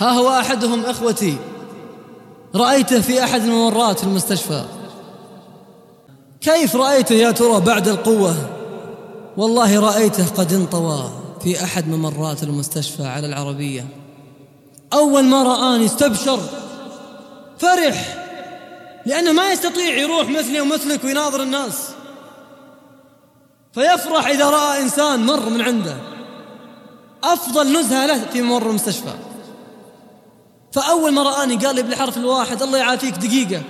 ها هو أحدهم إخوتي. رأيته في أحد الممرات في المستشفى. كيف رأيته يا ترى بعد القوة؟ والله رأيته قد انطوى في أحد ممرات المستشفى على العربية. أول ما رآني استبشر. فرح. لأنه ما يستطيع يروح مثلي ومثلك ويناظر الناس. فيفرح إذا رأى إنسان مر من عنده. أفضل نزهة له في ممر المستشفى. فأول ما رآني قال لي بالحرف الواحد الله يعافيك دقيقة.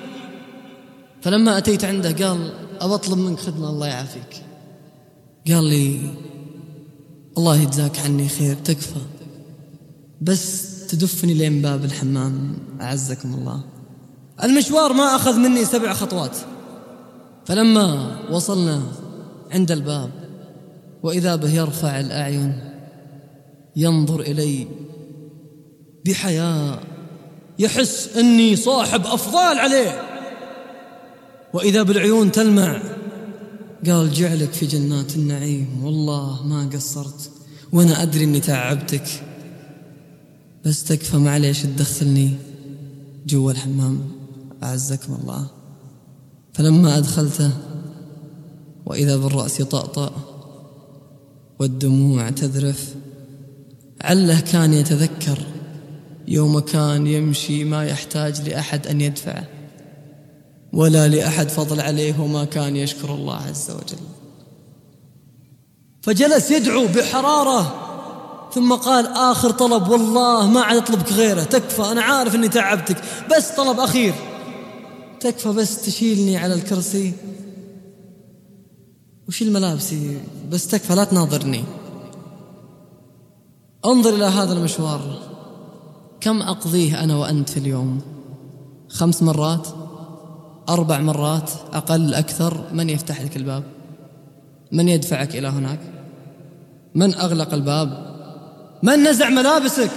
فلما أتيت عنده قال أطلب منك خدمة الله يعافيك. قال لي الله يجزاك عني خير تكفى. بس تدفني لين باب الحمام أعزكم الله. المشوار ما أخذ مني سبع خطوات. فلما وصلنا عند الباب وإذا به يرفع الأعين ينظر إلي بحياء يحس أني صاحب أفضال عليه. وإذا بالعيون تلمع قال جعلك في جنات النعيم والله ما قصرت وأنا أدري أني تعبتك. بس تكفى معليش تدخلني جوا الحمام. أعزكم الله. فلما أدخلته وإذا بالرأس يطأطأ والدموع تذرف عله كان يتذكر. يوم كان يمشي ما يحتاج لأحد أن يدفعه ولا لأحد فضل عليه وما كان يشكر الله عز وجل. فجلس يدعو بحرارة ثم قال آخر طلب والله ما عاد أطلبك غيره تكفى أنا عارف أني تعبتك بس طلب أخير. تكفى بس تشيلني على الكرسي. وشيل ملابسي بس تكفى لا تناظرني. انظر إلى هذا المشوار. كم أقضيه أنا وأنت في اليوم؟ خمس مرات؟ أربع مرات؟ أقل؟ أكثر؟ من يفتح لك الباب؟ من يدفعك إلى هناك؟ من أغلق الباب؟ من نزع ملابسك؟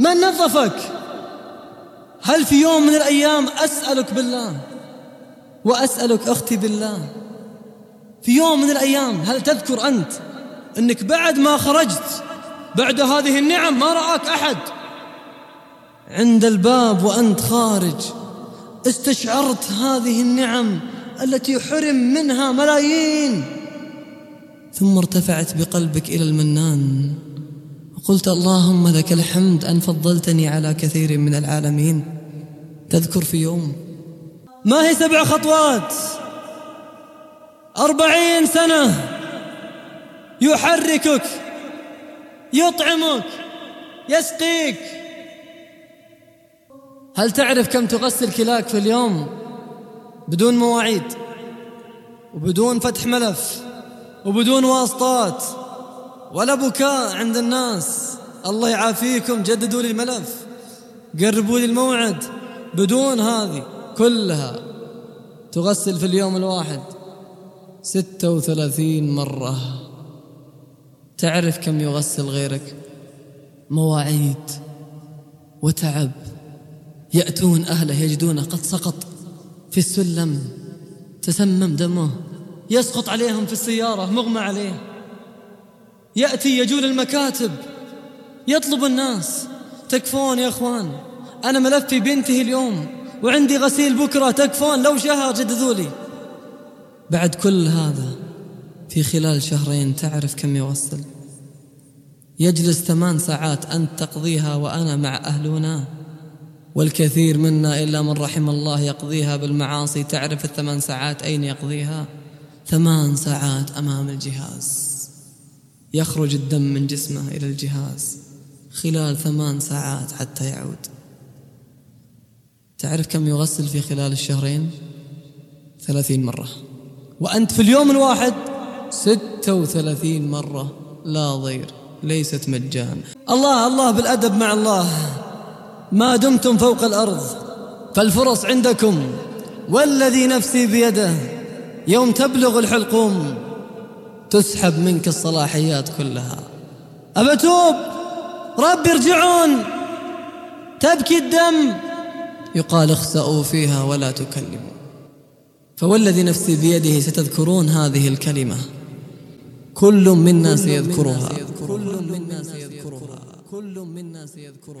من نظفك؟ هل في يوم من الأيام أسألك بالله وأسألك أختي بالله؟ في يوم من الأيام هل تذكر أنت أنك بعد ما خرجت بعد هذه النعم ما رآك أحد؟ عند الباب وأنت خارج. استشعرت هذه النعم التي حرم منها ملايين. ثم ارتفعت بقلبك إلى المنان. وقلت اللهم لك الحمد أن فضلتني على كثير من العالمين. تذكر في يوم. ما هي سبع خطوات؟ أربعين سنة. يحركك يطعمك يسقيك. هل تعرف كم تغسل كلاك في اليوم بدون مواعيد وبدون فتح ملف وبدون واسطات ولا بكاء عند الناس؟ الله يعافيكم جددوا لي الملف قربوا لي الموعد بدون هذه كلها. تغسل في اليوم الواحد ستة وثلاثين مرة. تعرف كم يغسل غيرك؟ مواعيد وتعب. يأتون أهله يجدونه قد سقط في السلم. تسمم دمه يسقط عليهم في السيارة مغمى عليه. يأتي يجول المكاتب يطلب الناس. تكفون يا أخوان أنا ملفي بينتهي اليوم وعندي غسيل بكرة. تكفون لو شهر جددوا لي بعد كل هذا في خلال شهرين تعرف كم يوصل. يجلس ثمان ساعات أنت تقضيها وأنا مع أهلنا. والكثير منا إلا من رحم الله يقضيها بالمعاصي. تعرف الثمان ساعات أين يقضيها؟ ثمان ساعات أمام الجهاز. يخرج الدم من جسمه إلى الجهاز خلال ثمان ساعات حتى يعود. تعرف كم يغسل في خلال الشهرين؟ ثلاثين مرة. وأنت في اليوم الواحد ستة وثلاثين مرة. لا ضير ليست مجان الله الله بالأدب مع الله. ما دمتم فوق الأرض فالفرص عندكم. والذي نفسي بيده يوم تبلغ الحلقوم تسحب منك الصلاحيات كلها. أبتوب رب ارجعون تبكي الدم. يقال اخسأوا فيها ولا تكلموا. فوالذي نفسي بيده ستذكرون هذه الكلمة. كل منا سيذكرها كل منا سيذكرها كل منا سيذكره